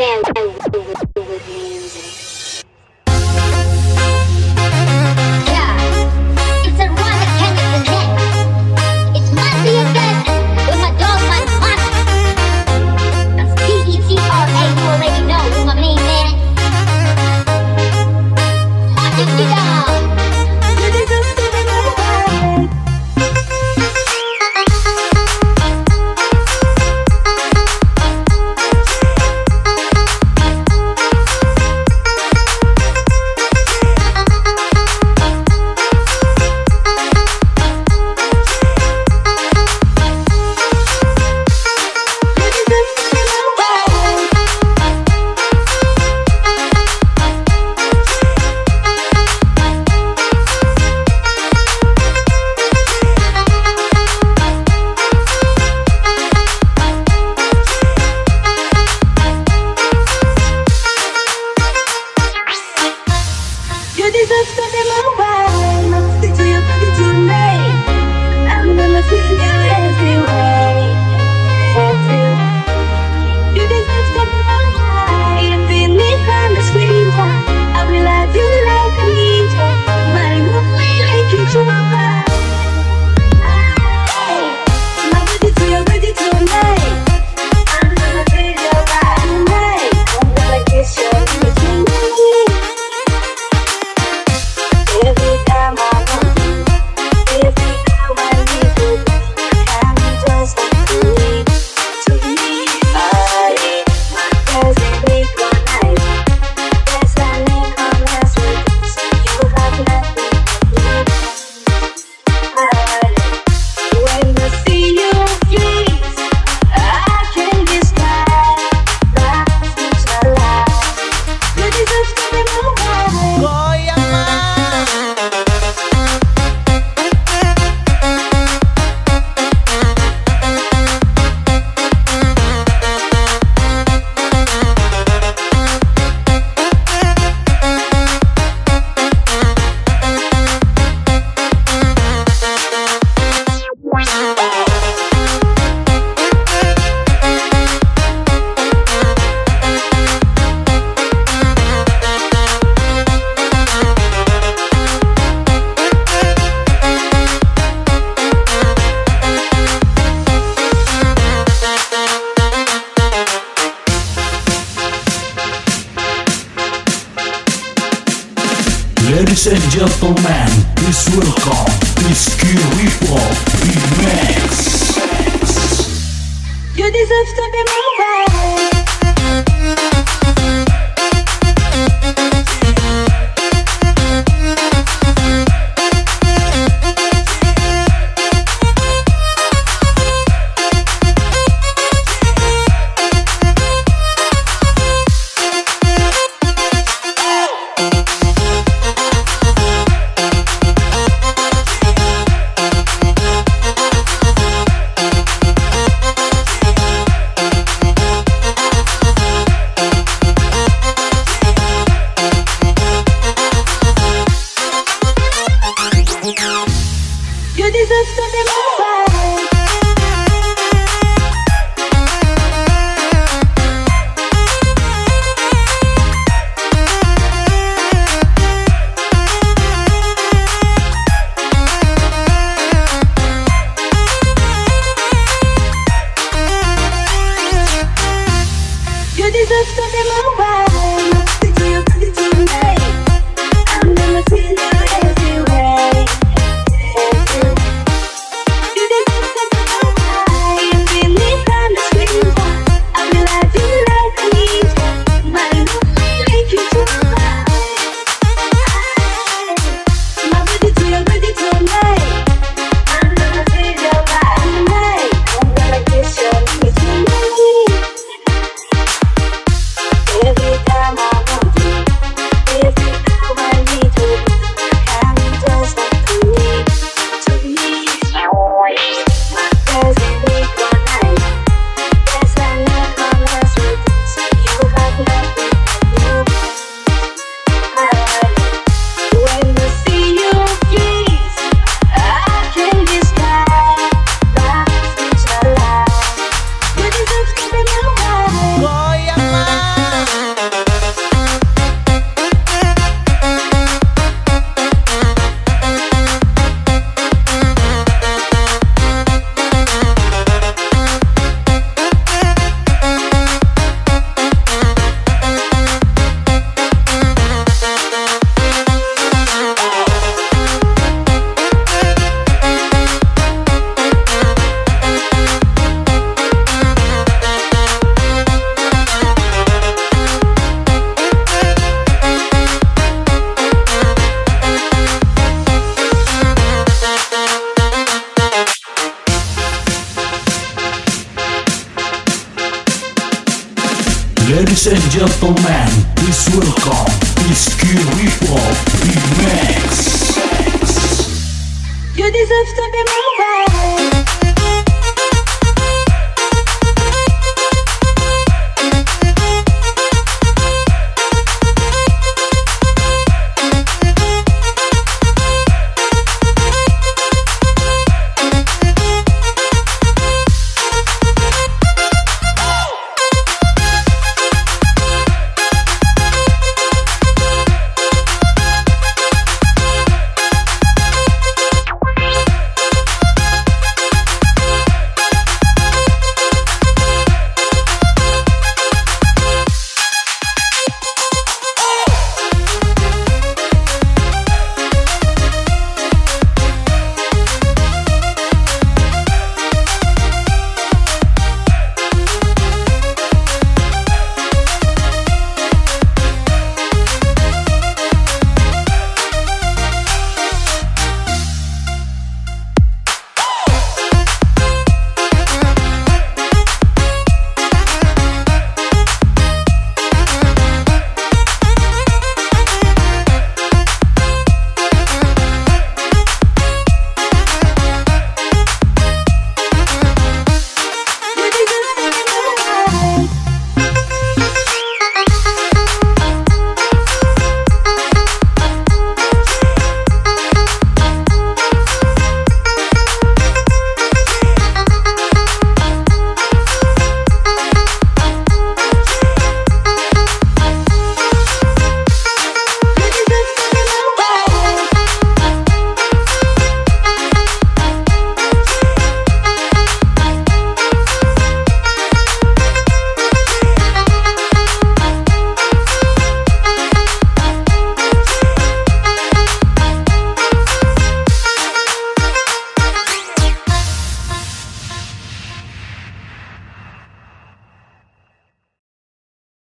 Well, well, well. Ladies and gentlemen, please welcome Miss Kiriko Remix. You deserve to be my deserve to be my. Ladies and gentlemen, please welcome Whiskey Report Remix. You deserve to be moving.